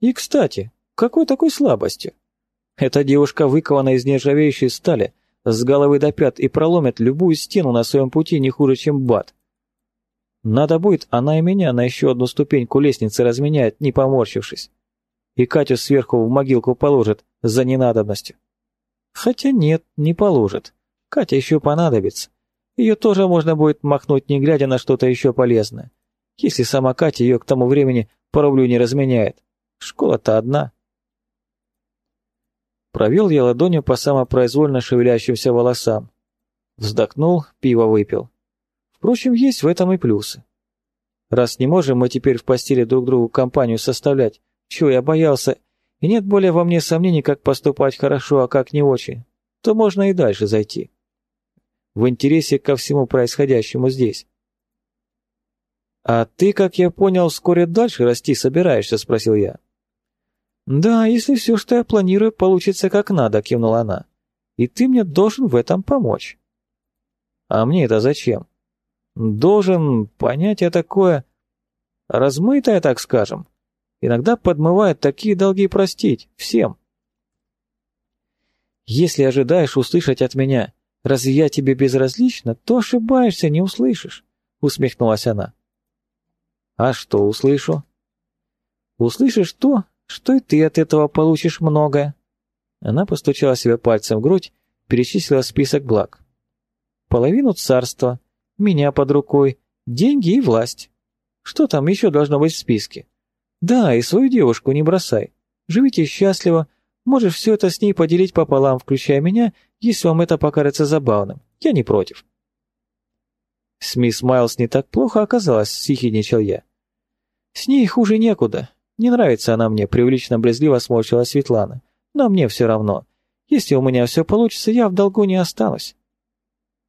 И, кстати, какой такой слабостью? Эта девушка выкована из нержавеющей стали, с головы до пят и проломит любую стену на своем пути не хуже, чем бат. Надо будет, она и меня на еще одну ступеньку лестницы разменяет, не поморщившись. И Катю сверху в могилку положит за ненадобностью. Хотя нет, не положит. Катя еще понадобится. Ее тоже можно будет махнуть, не глядя на что-то еще полезное. Если сама Катя ее к тому времени по рублю не разменяет. Школа-то одна. Провел я ладонью по самопроизвольно шевелящимся волосам. Вздохнул, пиво выпил. Впрочем, есть в этом и плюсы. Раз не можем мы теперь в постели друг другу компанию составлять, чего я боялся, и нет более во мне сомнений, как поступать хорошо, а как не очень, то можно и дальше зайти. В интересе ко всему происходящему здесь. «А ты, как я понял, вскоре дальше расти собираешься?» — спросил я. «Да, если все, что я планирую, получится как надо», — кивнула она. «И ты мне должен в этом помочь». «А мне это зачем?» «Должен, понятие такое, размытое, так скажем. Иногда подмывает такие долги простить, всем». «Если ожидаешь услышать от меня, разве я тебе безразлична, то ошибаешься, не услышишь», — усмехнулась она. «А что услышу?» «Услышишь то, что и ты от этого получишь многое. Она постучала себе пальцем в грудь, перечислила список благ. Половину царства, меня под рукой, деньги и власть. Что там еще должно быть в списке? Да, и свою девушку не бросай. Живите счастливо, можешь все это с ней поделить пополам, включая меня, если вам это покажется забавным. Я не против. С мисс Майлз не так плохо оказалось, сихидничал я. С ней хуже некуда, не нравится она мне, привлечно брезгливо сморщила Светлана. Но мне все равно. Если у меня все получится, я в долгу не останусь.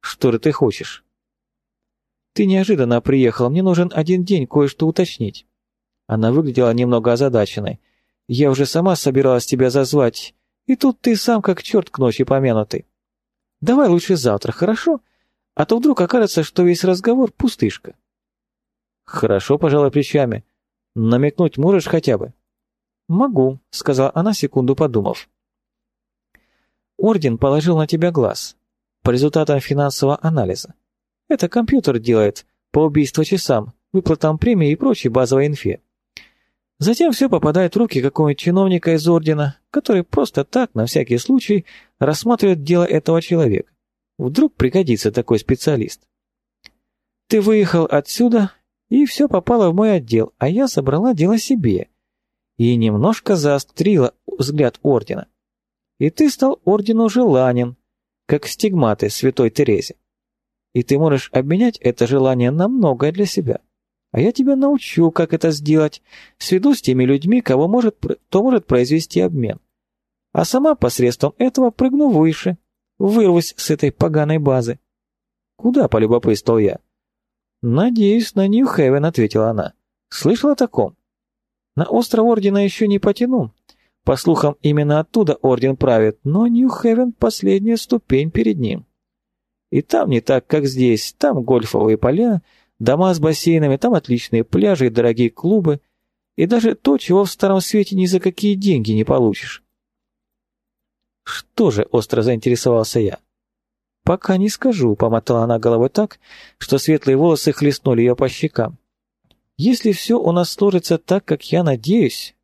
Что же ты хочешь? Ты неожиданно приехал, мне нужен один день кое-что уточнить. Она выглядела немного озадаченной. Я уже сама собиралась тебя зазвать, и тут ты сам как черт к ночи помянутый. Давай лучше завтра, хорошо? А то вдруг окажется, что весь разговор пустышка. Хорошо, пожалуй, плечами. Намекнуть можешь хотя бы?» «Могу», — сказала она, секунду подумав. «Орден положил на тебя глаз. По результатам финансового анализа. Это компьютер делает по убийству часам, выплатам премии и прочей базовой инфе. Затем все попадает в руки какого-нибудь чиновника из Ордена, который просто так, на всякий случай, рассматривает дело этого человека. Вдруг пригодится такой специалист. Ты выехал отсюда и все попало в мой отдел, а я забрала дело себе. И немножко заострила взгляд ордена. И ты стал ордену желанен, как стигматы святой Терезе. И ты можешь обменять это желание на многое для себя. А я тебя научу, как это сделать, сведу с теми людьми, кого может, кто может произвести обмен. А сама посредством этого прыгну выше, вырвусь с этой поганой базы. Куда, полюбопытствовал я? «Надеюсь, на Нью-Хевен», — ответила она. «Слышал о таком?» «На остров Ордена еще не потяну. По слухам, именно оттуда Орден правит, но Нью-Хевен — последняя ступень перед ним. И там не так, как здесь. Там гольфовые поля, дома с бассейнами, там отличные пляжи и дорогие клубы, и даже то, чего в Старом Свете ни за какие деньги не получишь». «Что же?» — остро заинтересовался я. «Пока не скажу», — помотала она головой так, что светлые волосы хлестнули ее по щекам. «Если все у нас сложится так, как я надеюсь,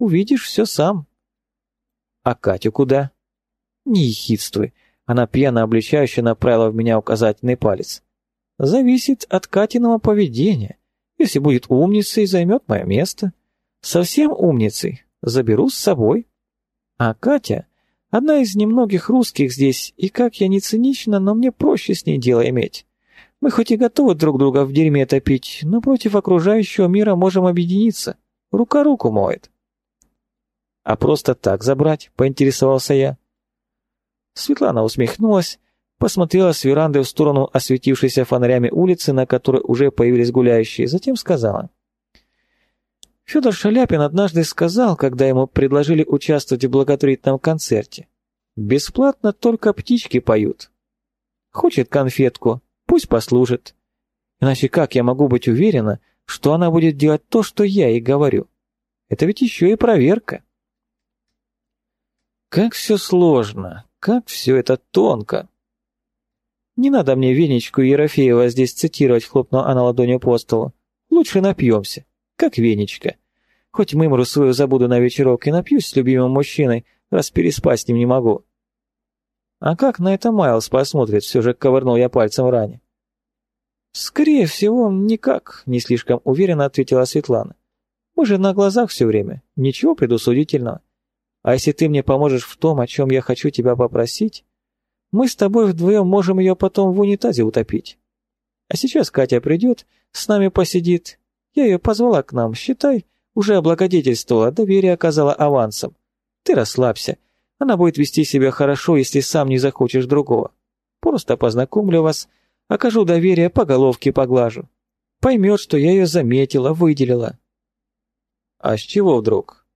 увидишь все сам». «А Катю куда?» «Не ехидствуй», — она пьяно обличающе направила в меня указательный палец. «Зависит от Катиного поведения. Если будет умницей, займет мое место. Совсем умницей, заберу с собой. А Катя Одна из немногих русских здесь, и как я не цинична, но мне проще с ней дело иметь. Мы хоть и готовы друг друга в дерьме топить, но против окружающего мира можем объединиться. Рука руку моет. А просто так забрать, поинтересовался я. Светлана усмехнулась, посмотрела с веранды в сторону осветившейся фонарями улицы, на которой уже появились гуляющие, затем сказала — Федор Шаляпин однажды сказал, когда ему предложили участвовать в благотворительном концерте, «Бесплатно только птички поют. Хочет конфетку, пусть послужит. Иначе как я могу быть уверена, что она будет делать то, что я ей говорю? Это ведь еще и проверка. Как все сложно, как все это тонко. Не надо мне Венечку Ерофеева здесь цитировать, хлопнула она ладонью по столу. Лучше напьемся, как Венечка. Хоть мымру свою забуду на вечерок и напьюсь с любимым мужчиной, раз переспать с ним не могу. А как на это Майлз посмотрит, все же ковырнул я пальцем в ране. «Скорее всего, никак», — не слишком уверенно ответила Светлана. «Мы же на глазах все время, ничего предусудительного. А если ты мне поможешь в том, о чем я хочу тебя попросить, мы с тобой вдвоем можем ее потом в унитазе утопить. А сейчас Катя придет, с нами посидит. Я ее позвала к нам, считай, уже облагодетельствовала, доверие оказала авансом. Ты расслабься, она будет вести себя хорошо, если сам не захочешь другого. Просто познакомлю вас, окажу доверие, по головке поглажу. Поймет, что я ее заметила, выделила. А с чего вдруг?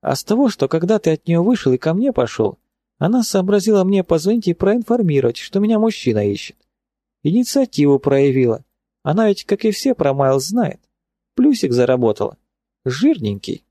А с того, что когда ты от нее вышел и ко мне пошел, она сообразила мне позвонить и проинформировать, что меня мужчина ищет. Инициативу проявила. Она ведь, как и все, про Майлз знает. Плюсик заработала. Жирненький.